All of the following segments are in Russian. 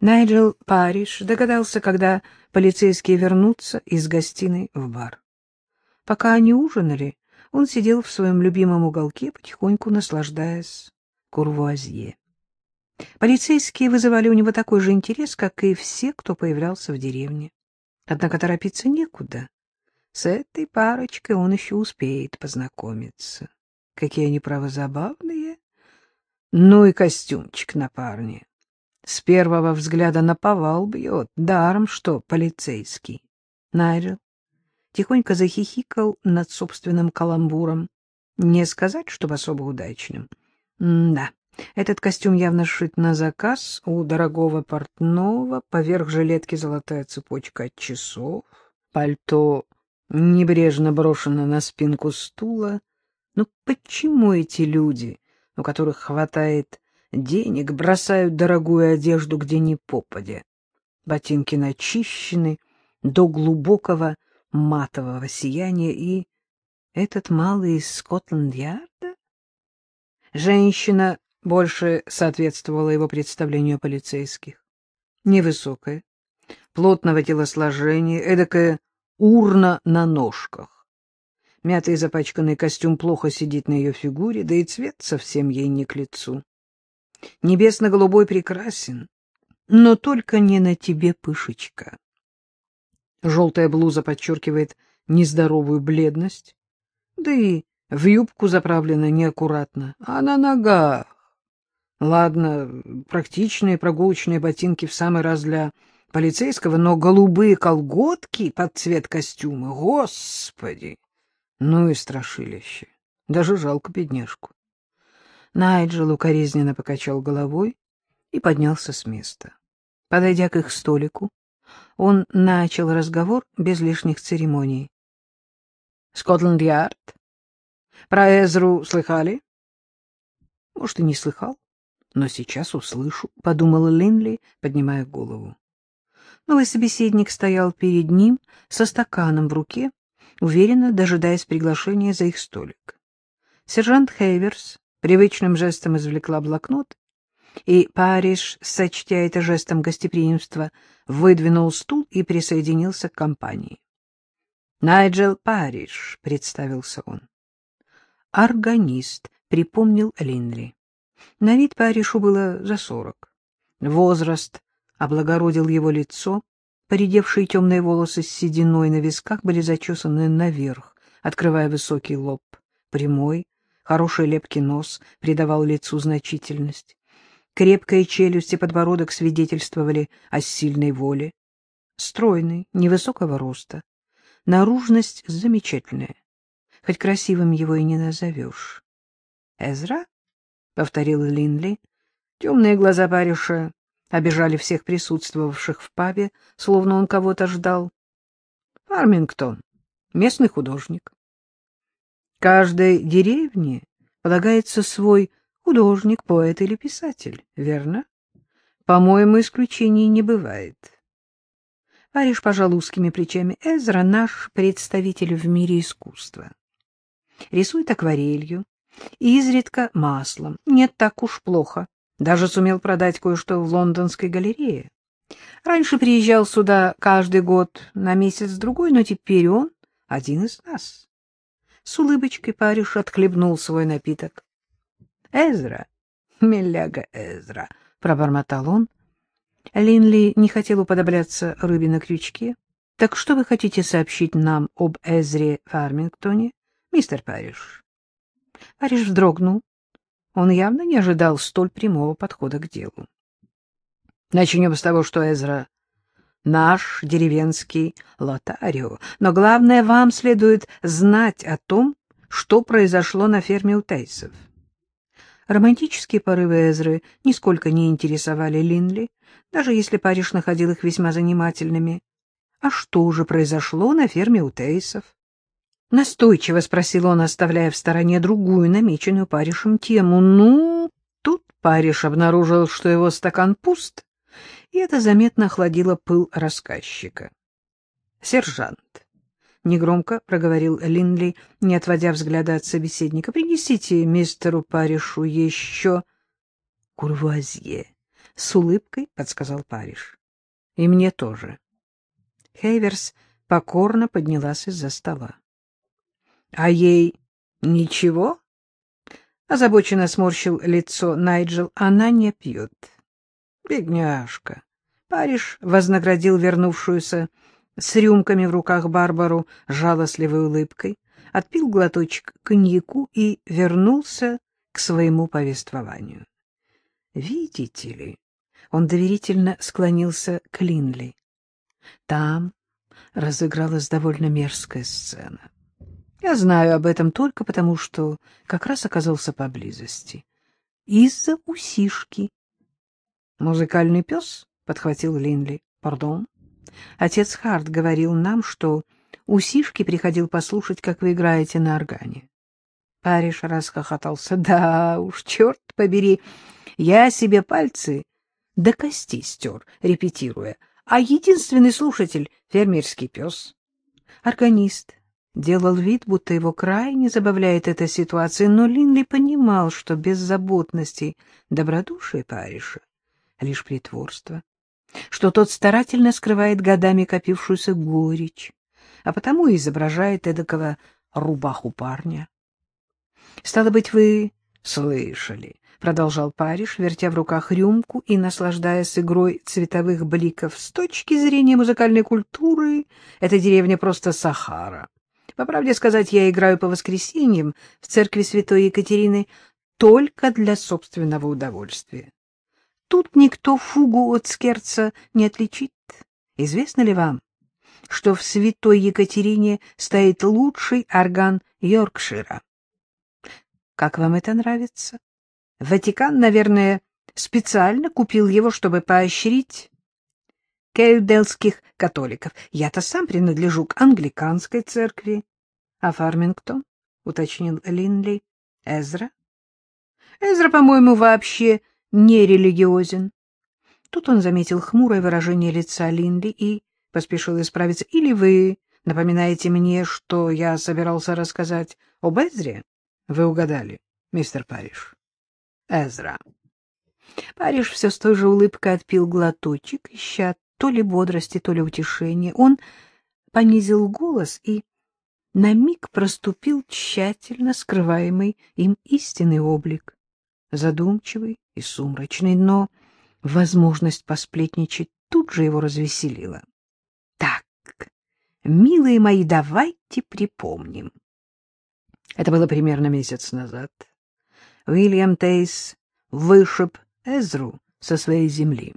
Найджел Париш догадался, когда полицейские вернутся из гостиной в бар. Пока они ужинали, он сидел в своем любимом уголке, потихоньку наслаждаясь курвуазье. Полицейские вызывали у него такой же интерес, как и все, кто появлялся в деревне. Однако торопиться некуда. С этой парочкой он еще успеет познакомиться. Какие они, право, забавные. Ну и костюмчик на парне. С первого взгляда наповал бьет, даром что полицейский. Найджел тихонько захихикал над собственным каламбуром. Не сказать, чтобы особо удачным. М да, этот костюм явно сшит на заказ у дорогого портного, поверх жилетки золотая цепочка от часов, пальто небрежно брошено на спинку стула. Но почему эти люди, у которых хватает денег, бросают дорогую одежду где ни попадя? Ботинки начищены до глубокого матового сияния, и этот малый из Скотланд-Ярда? Женщина больше соответствовала его представлению о полицейских. Невысокая, плотного телосложения, эдакая урна на ножках. Мятый запачканный костюм плохо сидит на ее фигуре, да и цвет совсем ей не к лицу. Небесно-голубой прекрасен, но только не на тебе, пышечка. Желтая блуза подчеркивает нездоровую бледность, да и в юбку заправлена неаккуратно, а на ногах Ладно, практичные прогулочные ботинки в самый раз для полицейского, но голубые колготки под цвет костюма, господи! Ну и страшилище. Даже жалко бедняжку. Найджел укоризненно покачал головой и поднялся с места. Подойдя к их столику, он начал разговор без лишних церемоний. — Скотланд-Ярд? Про Эзру слыхали? — Может, и не слыхал но сейчас услышу, — подумала Линли, поднимая голову. Новый собеседник стоял перед ним со стаканом в руке, уверенно дожидаясь приглашения за их столик. Сержант Хейверс привычным жестом извлекла блокнот, и Париж, сочтя это жестом гостеприимства, выдвинул стул и присоединился к компании. — Найджел Париж, — представился он. Органист, — припомнил Линли. На вид Паришу было за сорок. Возраст облагородил его лицо, поредевшие темные волосы с сединой на висках были зачесаны наверх, открывая высокий лоб. Прямой, хороший лепкий нос придавал лицу значительность. Крепкая челюсть и подбородок свидетельствовали о сильной воле. Стройный, невысокого роста. Наружность замечательная. Хоть красивым его и не назовешь. Эзра? — повторил Линли. Темные глаза Париша обижали всех присутствовавших в пабе, словно он кого-то ждал. Фармингтон, местный художник. Каждой деревне полагается свой художник, поэт или писатель, верно? По-моему, исключений не бывает. Париж пожал узкими плечами. Эзра — наш представитель в мире искусства. Рисует акварелью, и изредка маслом. Нет, так уж плохо. Даже сумел продать кое-что в лондонской галерее. Раньше приезжал сюда каждый год на месяц-другой, но теперь он один из нас. С улыбочкой Париж отхлебнул свой напиток. — Эзра, меляга Эзра, — пробормотал он. Линли не хотел уподобляться рыбе на крючке. — Так что вы хотите сообщить нам об Эзре Фармингтоне, мистер Париж? Париж вздрогнул. Он явно не ожидал столь прямого подхода к делу. Начнем с того, что Эзра — наш деревенский лотарио, но главное, вам следует знать о том, что произошло на ферме у Тейсов. Романтические порывы Эзры нисколько не интересовали Линли, даже если Париж находил их весьма занимательными. А что же произошло на ферме у Тейсов? — настойчиво спросил он, оставляя в стороне другую, намеченную Паришем тему. Ну, тут Париш обнаружил, что его стакан пуст, и это заметно охладило пыл рассказчика. — Сержант, — негромко проговорил Линли, не отводя взгляда от собеседника, — принесите мистеру Паришу еще... Курвуазье, — с улыбкой подсказал Париж. — И мне тоже. Хейверс покорно поднялась из-за стола. — А ей ничего? — озабоченно сморщил лицо Найджел. — Она не пьет. — Бедняжка. Париж вознаградил вернувшуюся с рюмками в руках Барбару жалостливой улыбкой, отпил глоточек коньяку и вернулся к своему повествованию. — Видите ли, он доверительно склонился к Линли. Там разыгралась довольно мерзкая сцена. Я знаю об этом только потому, что как раз оказался поблизости. Из-за усишки. «Музыкальный пес?» — подхватил Линли. «Пардон. Отец Харт говорил нам, что усишки приходил послушать, как вы играете на органе». Париж расхохотался. «Да уж, черт побери, я себе пальцы до кости стер, репетируя, а единственный слушатель — фермерский пес. Органист делал вид, будто его крайне забавляет эта ситуация, но Линли понимал, что беззаботности добродушие Париша — лишь притворство, что тот старательно скрывает годами копившуюся горечь, а потому изображает эдакого рубаху парня. — Стало быть, вы слышали, — продолжал Париж, вертя в руках рюмку и наслаждаясь игрой цветовых бликов. С точки зрения музыкальной культуры эта деревня просто Сахара. По правде сказать, я играю по воскресеньям в церкви святой Екатерины только для собственного удовольствия. Тут никто фугу от скерца не отличит. Известно ли вам, что в святой Екатерине стоит лучший орган Йоркшира? Как вам это нравится? Ватикан, наверное, специально купил его, чтобы поощрить кельдельских католиков. Я-то сам принадлежу к англиканской церкви. А Фармингтон, — уточнил Линли, — Эзра? Эзра, по-моему, вообще не религиозен. Тут он заметил хмурое выражение лица Линли и поспешил исправиться. Или вы напоминаете мне, что я собирался рассказать об Эзре? Вы угадали, мистер Париж. Эзра. Париж все с той же улыбкой отпил глоточек, ища то ли бодрости, то ли утешения. Он понизил голос и на миг проступил тщательно скрываемый им истинный облик, задумчивый и сумрачный, но возможность посплетничать тут же его развеселила. Так, милые мои, давайте припомним. Это было примерно месяц назад. Уильям Тейс вышиб Эзру со своей земли.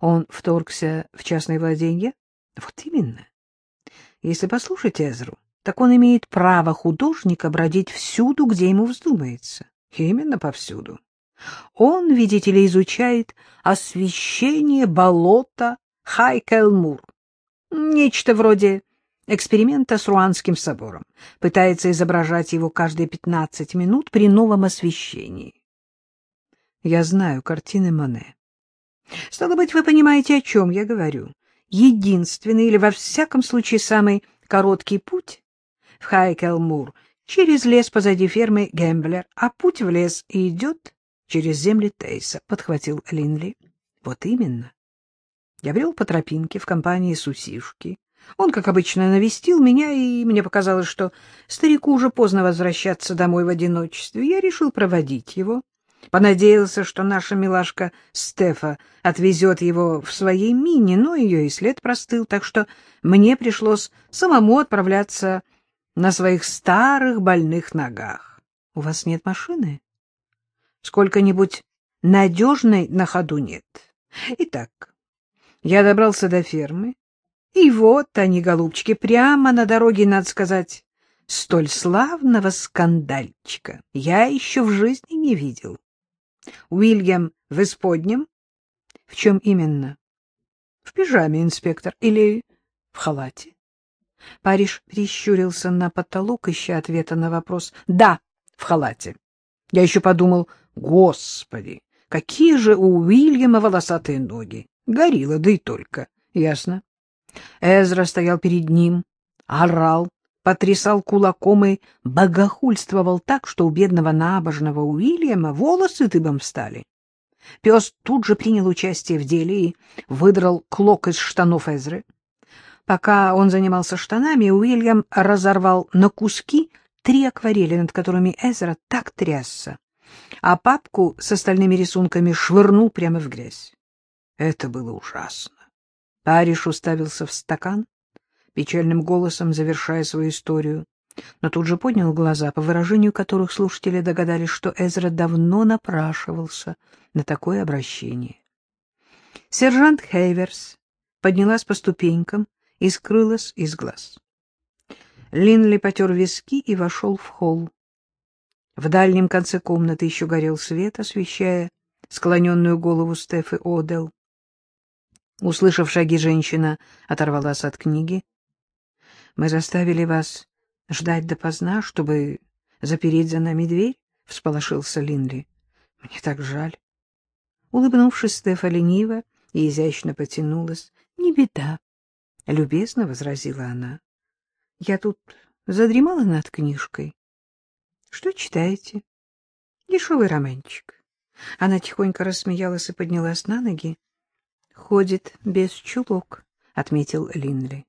Он вторгся в частное владение? Вот именно. Если послушать Эзру, так он имеет право художника бродить всюду, где ему вздумается. Именно повсюду. Он, видите ли, изучает освещение болота Хайкелмур. Нечто вроде эксперимента с Руанским собором, пытается изображать его каждые пятнадцать минут при новом освещении. Я знаю картины Моне. Стало быть, вы понимаете, о чем я говорю. Единственный или, во всяком случае, самый короткий путь в Хайкелмур через лес позади фермы Гемблер, а путь в лес идет через земли Тейса, — подхватил Линли. Вот именно. Я брел по тропинке в компании Сусишки, он, как обычно, навестил меня, и мне показалось, что старику уже поздно возвращаться домой в одиночестве. Я решил проводить его. Понадеялся, что наша милашка Стефа отвезет его в своей мини, но ее и след простыл, так что мне пришлось самому отправляться на своих старых больных ногах. — У вас нет машины? — Сколько-нибудь надежной на ходу нет. Итак, я добрался до фермы, и вот они, голубчики, прямо на дороге, надо сказать, столь славного скандальчика я еще в жизни не видел. Уильям в исподнем? В чем именно? В пижаме, инспектор, или в халате? Париж прищурился на потолок, ища ответа на вопрос. Да, в халате. Я еще подумал, господи, какие же у Уильяма волосатые ноги. Горилла, да и только. Ясно. Эзра стоял перед ним, орал, потрясал кулаком и богохульствовал так, что у бедного набожного Уильяма волосы дыбом встали. Пес тут же принял участие в деле и выдрал клок из штанов Эзры. Пока он занимался штанами, Уильям разорвал на куски три акварели, над которыми Эзра так трясся, а папку с остальными рисунками швырнул прямо в грязь. Это было ужасно. Париж уставился в стакан, печальным голосом завершая свою историю, но тут же поднял глаза, по выражению которых слушатели догадались, что Эзра давно напрашивался на такое обращение. Сержант Хейверс поднялась по ступенькам и скрылась из глаз. Линли потер виски и вошел в холл. В дальнем конце комнаты еще горел свет, освещая склоненную голову Стефы Одел. Услышав шаги, женщина оторвалась от книги. — Мы заставили вас ждать допоздна, чтобы запереть за нами дверь? — всполошился Линли. — Мне так жаль. Улыбнувшись, Стефа лениво и изящно потянулась. — Не беда, — любезно возразила она. — Я тут задремала над книжкой. — Что читаете? — Дешевый романчик. Она тихонько рассмеялась и поднялась на ноги. — Ходит без чулок, — отметил Линли.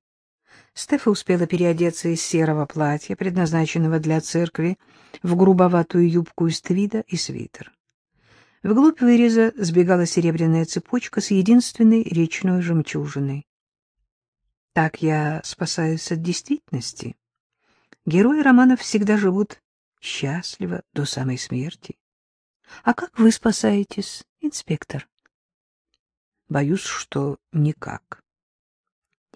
Стефа успела переодеться из серого платья, предназначенного для церкви, в грубоватую юбку из твида и свитер. Вглубь выреза сбегала серебряная цепочка с единственной речной жемчужиной. Так я спасаюсь от действительности. Герои романов всегда живут счастливо до самой смерти. А как вы спасаетесь, инспектор? Боюсь, что никак.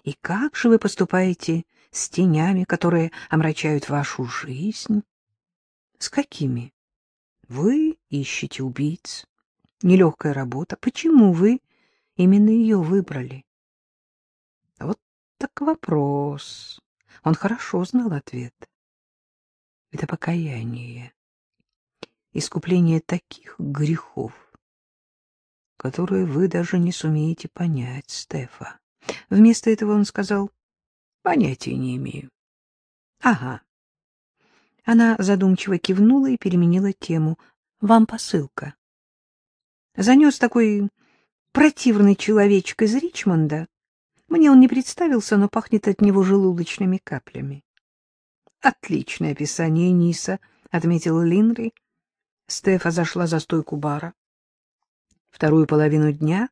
И как же вы поступаете с тенями, которые омрачают вашу жизнь? С какими? Вы ищете убийц. Нелегкая работа. Почему вы именно ее выбрали? Вот так вопрос. Он хорошо знал ответ. Это покаяние. Искупление таких грехов, которые вы даже не сумеете понять, Стефа. Вместо этого он сказал, понятия не имею. Ага. Она задумчиво кивнула и переменила тему. Вам посылка. Занес такой противный человечек из Ричмонда. Мне он не представился, но пахнет от него желудочными каплями. Отличное описание Ниса, — отметил Линри. Стефа зашла за стойку бара. Вторую половину дня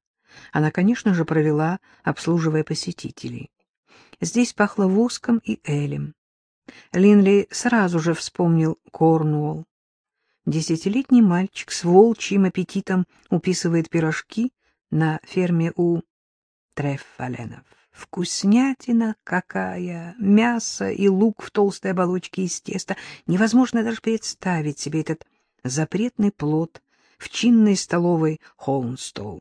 она, конечно же, провела, обслуживая посетителей. Здесь пахло воском и элем. Линли сразу же вспомнил Корнуолл. Десятилетний мальчик с волчьим аппетитом уписывает пирожки на ферме у Треффаленов. Вкуснятина какая! Мясо и лук в толстой оболочке из теста. Невозможно даже представить себе этот запретный плод в чинной столовой Холмстоу.